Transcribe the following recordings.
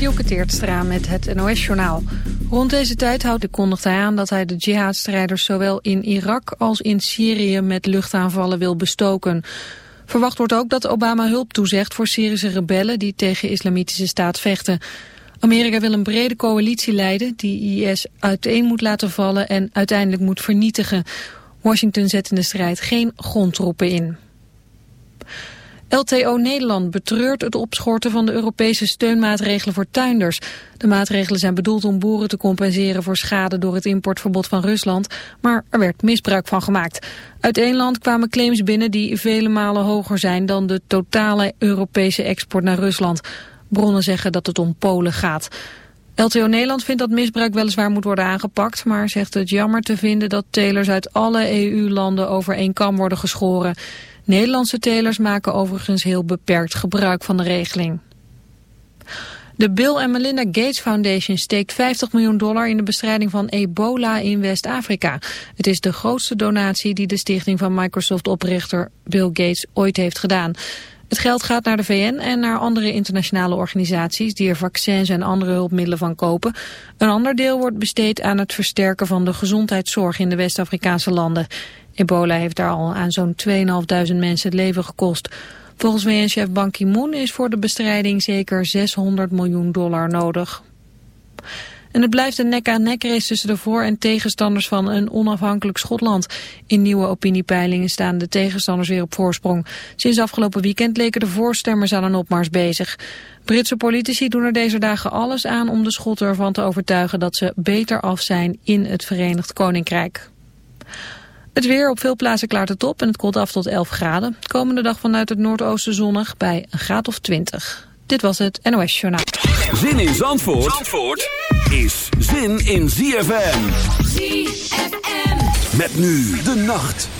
Dielke Teertstra met het NOS-journaal. Rond deze tijd houdt de kondigt hij aan dat hij de jihadstrijders zowel in Irak als in Syrië met luchtaanvallen wil bestoken. Verwacht wordt ook dat Obama hulp toezegt voor Syrische rebellen die tegen islamitische staat vechten. Amerika wil een brede coalitie leiden die IS uiteen moet laten vallen en uiteindelijk moet vernietigen. Washington zet in de strijd geen grondtroepen in. LTO Nederland betreurt het opschorten van de Europese steunmaatregelen voor tuinders. De maatregelen zijn bedoeld om boeren te compenseren voor schade door het importverbod van Rusland, maar er werd misbruik van gemaakt. Uit één land kwamen claims binnen die vele malen hoger zijn dan de totale Europese export naar Rusland. Bronnen zeggen dat het om Polen gaat. LTO Nederland vindt dat misbruik weliswaar moet worden aangepakt, maar zegt het jammer te vinden dat telers uit alle EU-landen over één kam worden geschoren. Nederlandse telers maken overigens heel beperkt gebruik van de regeling. De Bill en Melinda Gates Foundation steekt 50 miljoen dollar in de bestrijding van ebola in West-Afrika. Het is de grootste donatie die de stichting van Microsoft-oprichter Bill Gates ooit heeft gedaan. Het geld gaat naar de VN en naar andere internationale organisaties die er vaccins en andere hulpmiddelen van kopen. Een ander deel wordt besteed aan het versterken van de gezondheidszorg in de West-Afrikaanse landen. Ebola heeft daar al aan zo'n 2.500 mensen het leven gekost. Volgens VN-chef Ban Ki-moon is voor de bestrijding zeker 600 miljoen dollar nodig. En het blijft een nek-aan-nek race tussen de voor- en tegenstanders van een onafhankelijk Schotland. In nieuwe opiniepeilingen staan de tegenstanders weer op voorsprong. Sinds afgelopen weekend leken de voorstemmers aan een opmars bezig. Britse politici doen er deze dagen alles aan om de Schotten ervan te overtuigen dat ze beter af zijn in het Verenigd Koninkrijk. Het weer op veel plaatsen klaart het op en het koelt af tot 11 graden. Komende dag vanuit het noordoosten zonnig bij een graad of 20. Dit was het NOS Journaal. Zin in Zandvoort, Zandvoort is zin in ZFM. ZFM. Met nu de nacht.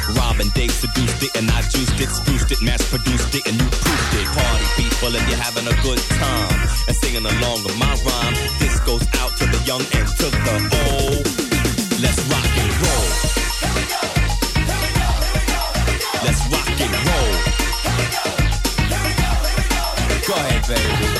Soul. Robin Dave seduced it and I juiced it, spruced it, mass produced it, and you proofed it. Party people if you're having a good time and singing along with my rhyme. This goes out to the young and to the old. Let's rock and roll. Let's rock and roll. Go ahead, baby.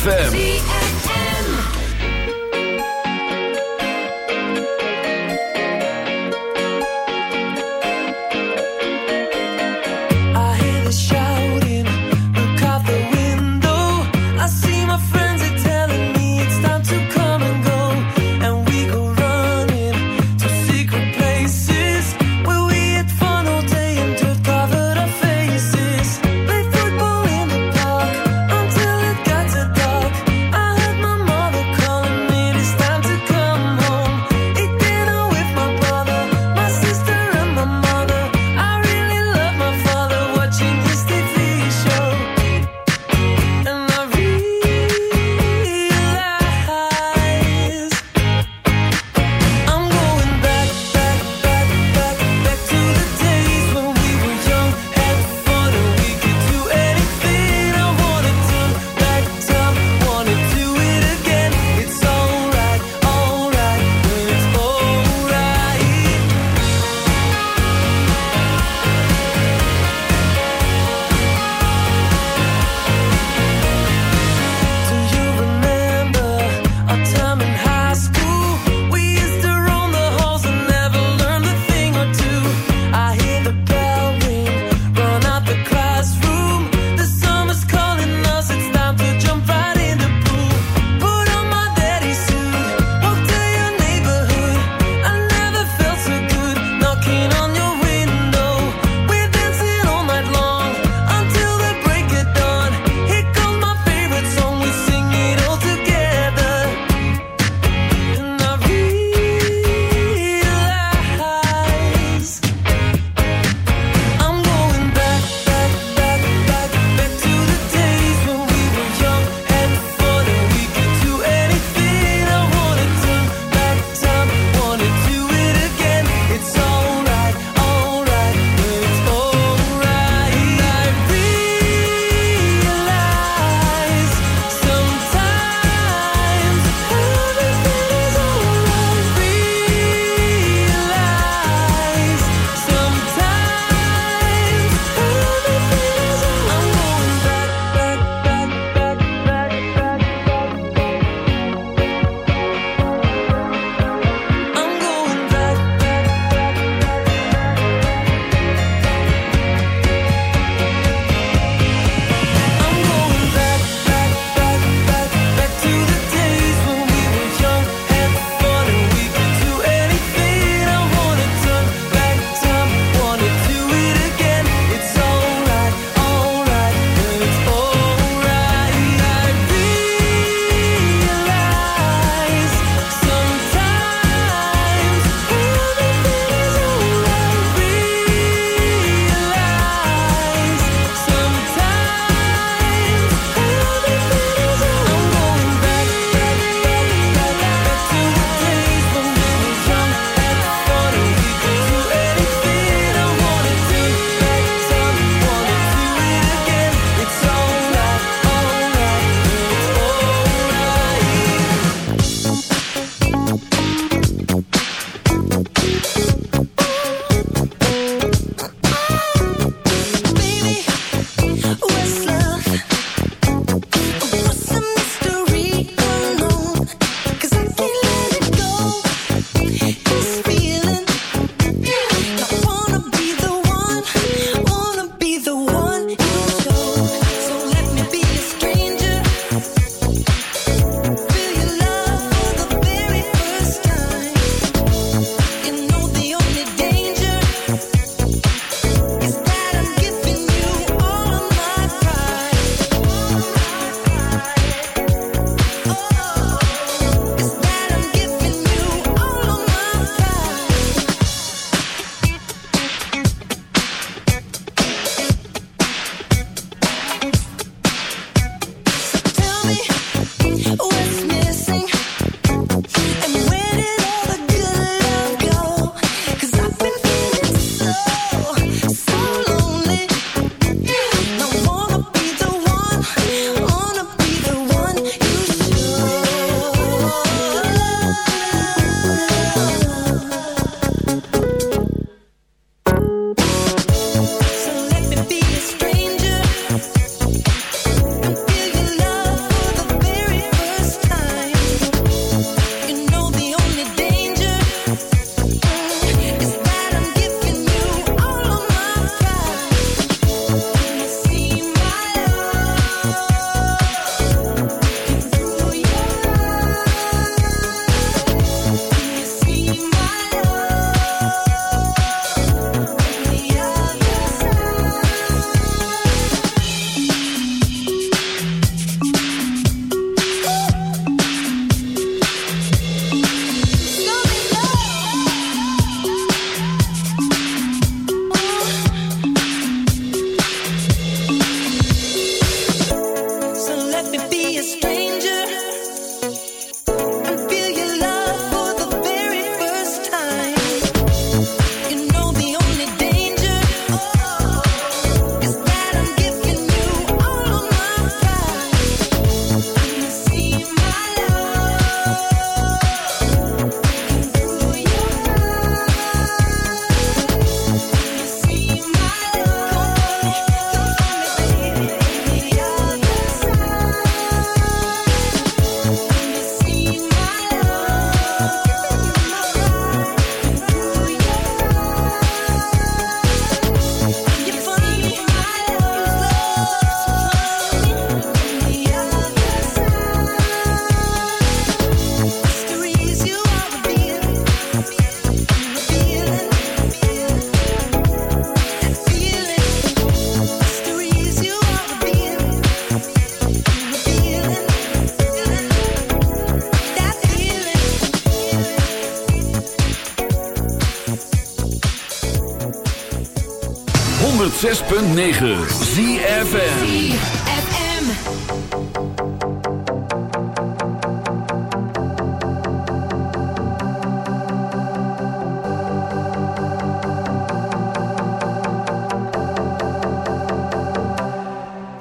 ZFM.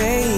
day.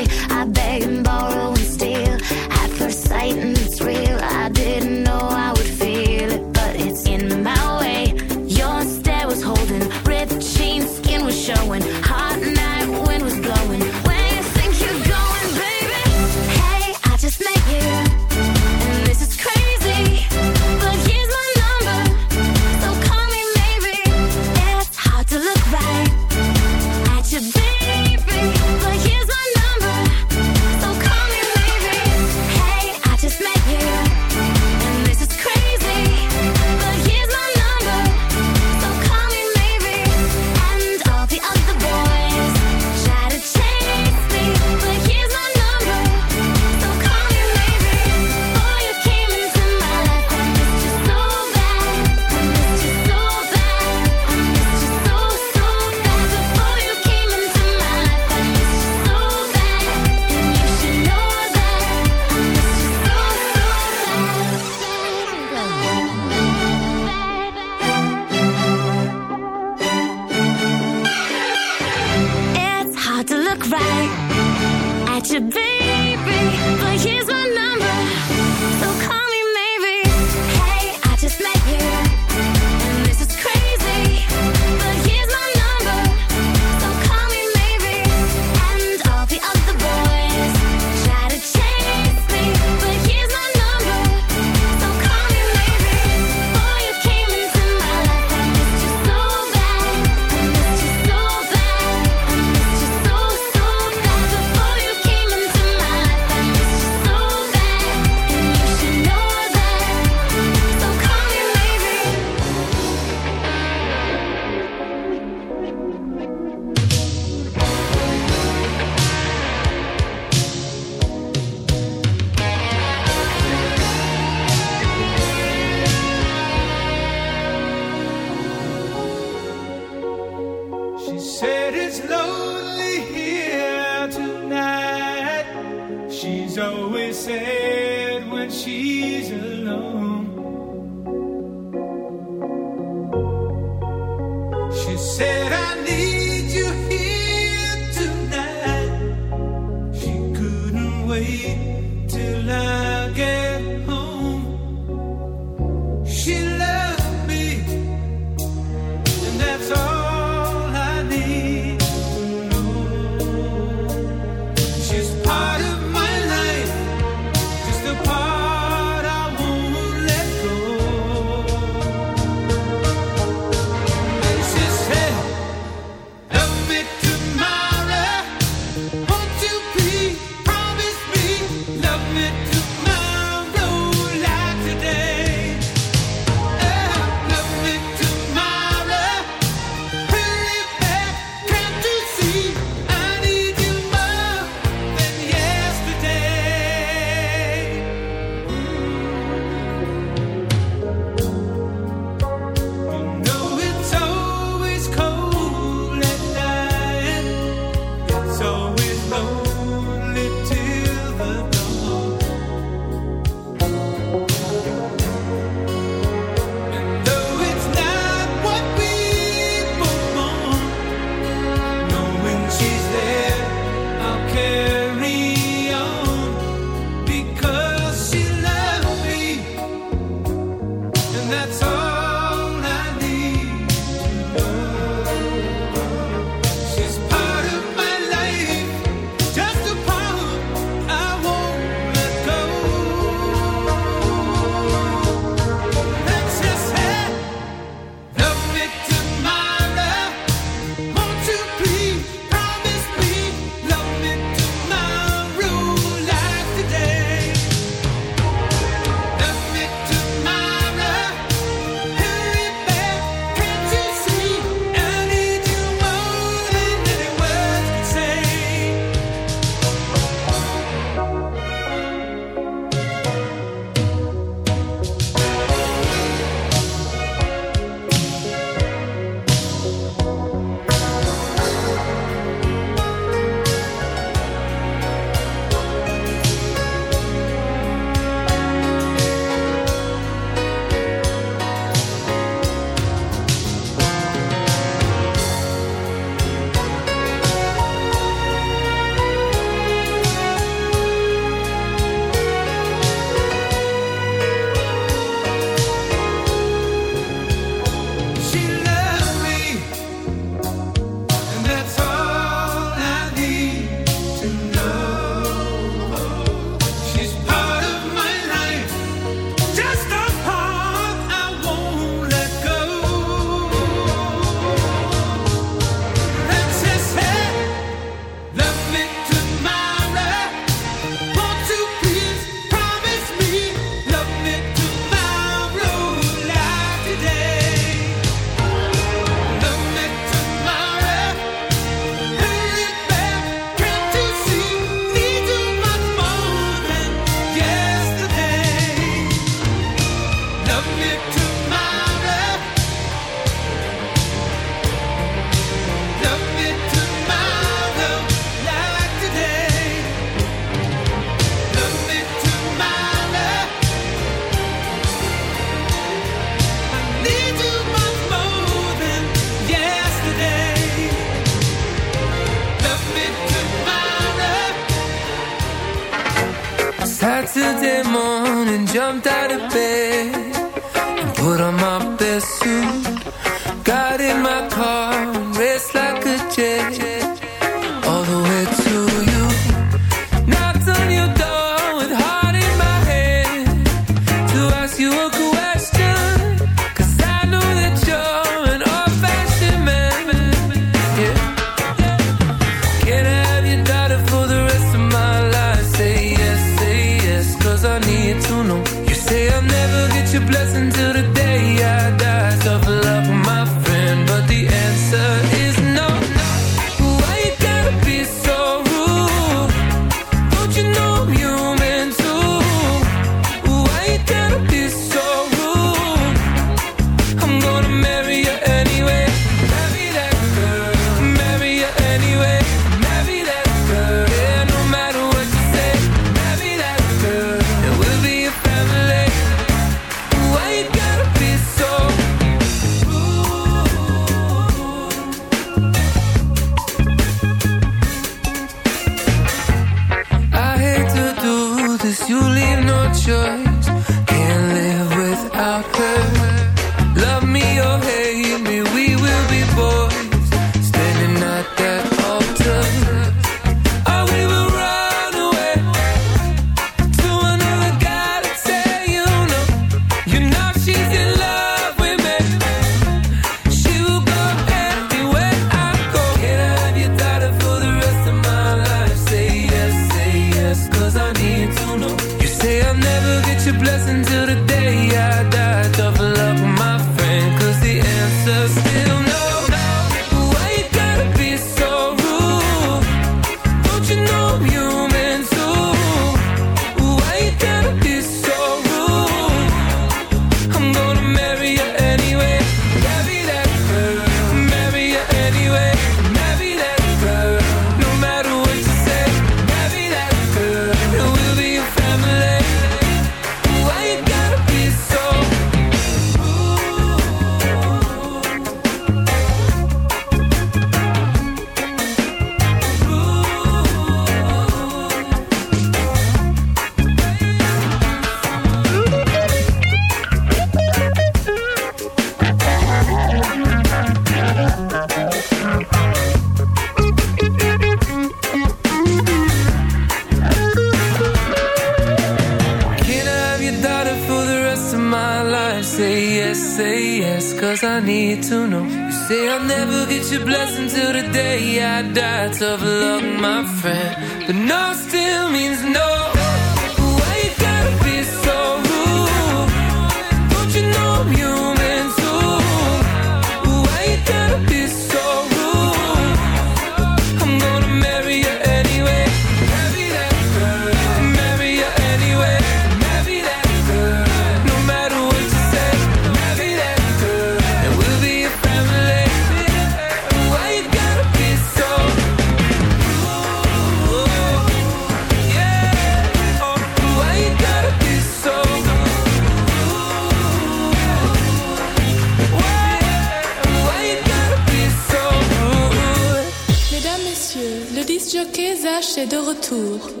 de retour.